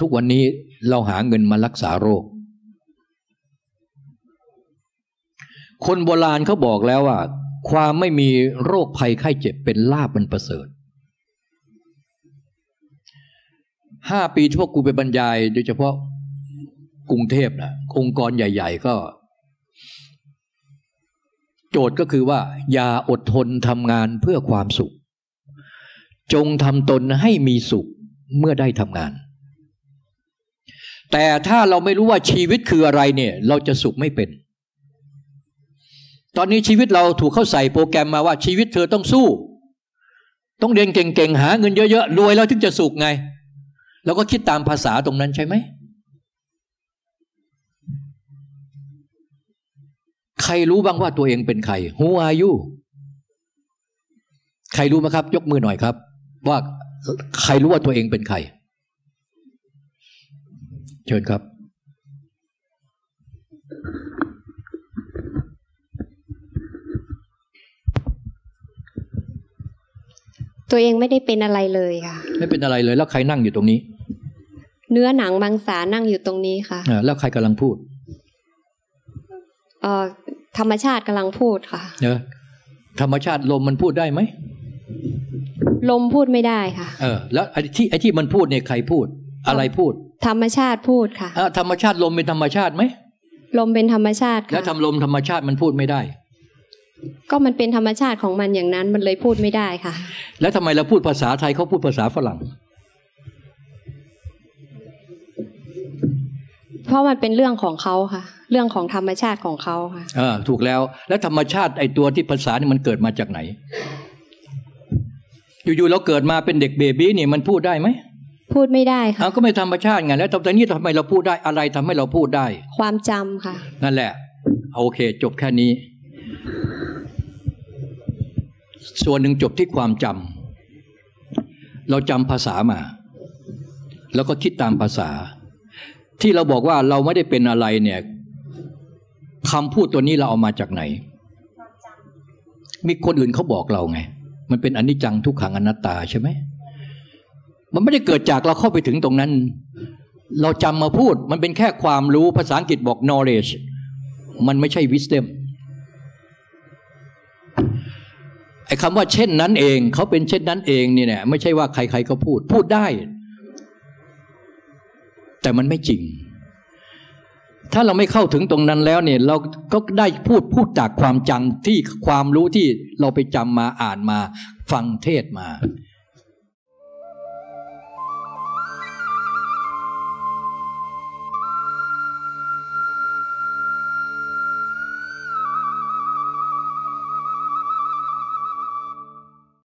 ทุกวันนี้เราหาเงินมารักษาโรค คนโบราณเขาบอกแล้วว่า ความไม่มีโรคภัยไข้เจ็บเป็นลาบมันประเสริฐ ห้าปีที่พวกกูไปบรรยาย โดยเฉพาะกรุงเทพนะองค์กรใหญ่ ๆ ก็ โจทย์ก็คือว่า อย่าอดทนทำงานเพื่อความสุข จงทำตนให้มีสุขเมื่อได้ทำงาน แต่ถ้าเราไม่รู้ว่าชีวิตคืออะไรเนี่ย เราจะสุขไม่เป็น ตอนนี้ชีวิตเราถูกเข้าใส่โปรแกรมมาว่าชีวิตเธอต้องสู้ ต้องเรียนเก่งๆ หาเงินเยอะๆ รวยแล้วถึงจะสุขไง เราก็คิดตามภาษาตรงนั้นใช่ไหม ใครรู้บ้างว่าตัวเองเป็นใคร Who are you ใครรู้ไหมครับ ยกมือหน่อยครับ ว่าใครรู้ว่าตัวเองเป็นใคร เชิญครับตัวเองไม่ได้เป็นอะไรเลยค่ะ ไม่เป็นอะไรเลยแล้วใครนั่งอยู่ตรงนี้ เนื้อหนังมังสานั่งอยู่ตรงนี้ค่ะอ่าแล้วใครกำลังพูดเอ่อธรรมชาติกำลังพูดค่ะเนอะธรรมชาติลมมันพูดได้ไหมลมพูดไม่ได้ค่ะ เออ แล้วไอ้ที่ไอ้ที่มันพูดเนี่ยใครพูด อะไรพูด ธรรมชาติพูดค่ะอะธรรมชาติลมเป็นธรรมชาติไหมลมเป็นธรรมชาติแล้วค่ะทำลมธรรมชาติมันพูดไม่ได้ ก็มันเป็นธรรมชาติของมันอย่างนั้นมันเลยพูดไม่ได้ค่ะ แล้วทำไมเราพูดภาษาไทยเขาพูดภาษาฝรั่ง เพราะมันเป็นเรื่องของเขาค่ะ เรื่องของธรรมชาติของเขาค่ะเออถูกแล้วแล้วธรรมชาติไอ้ตัวที่ภาษานี่มันเกิดมาจากไหน อยู่ๆเราเกิดมาเป็นเด็กเบบี้นี่มันพูดได้ไหมพูดไม่ได้ค่ะเอาก็ไม่ธรรมชาติไงแล้วตอนนี้ทำไมเราพูดได้อะไรทำให้เราพูดได้ ความจำค่ะ นั่นแหละ โอเค จบแค่นี้ ส่วนหนึ่งจบที่ความจำเราจำภาษามา แล้วก็คิดตามภาษา ที่เราบอกว่าเราไม่ได้เป็นอะไรเนี่ยคำพูดตัวนี้เราเอามาจากไหน มีคนอื่นเขาบอกเราไง มันเป็นอนิจจังทุกขังอนัตตาใช่ไหมมันไม่ได้เกิดจากเราเข้าไปถึงตรงนั้น เราจำมาพูดมันเป็นแค่ความรู้ภาษาอังกฤษบอก knowledge มันไม่ใช่ wisdom ไอ้คำว่าเช่นนั้นเอง เขาเป็นเช่นนั้นเองเนี่ยไม่ใช่ว่าใครๆก็พูด พูดได้ แต่มันไม่จริง ถ้าเราไม่เข้าถึงตรงนั้นแล้วเนี่ย เราก็ได้พูดพูดจากความจำที่ความรู้ที่เราไปจำมาอ่านมา ฟังเทศมา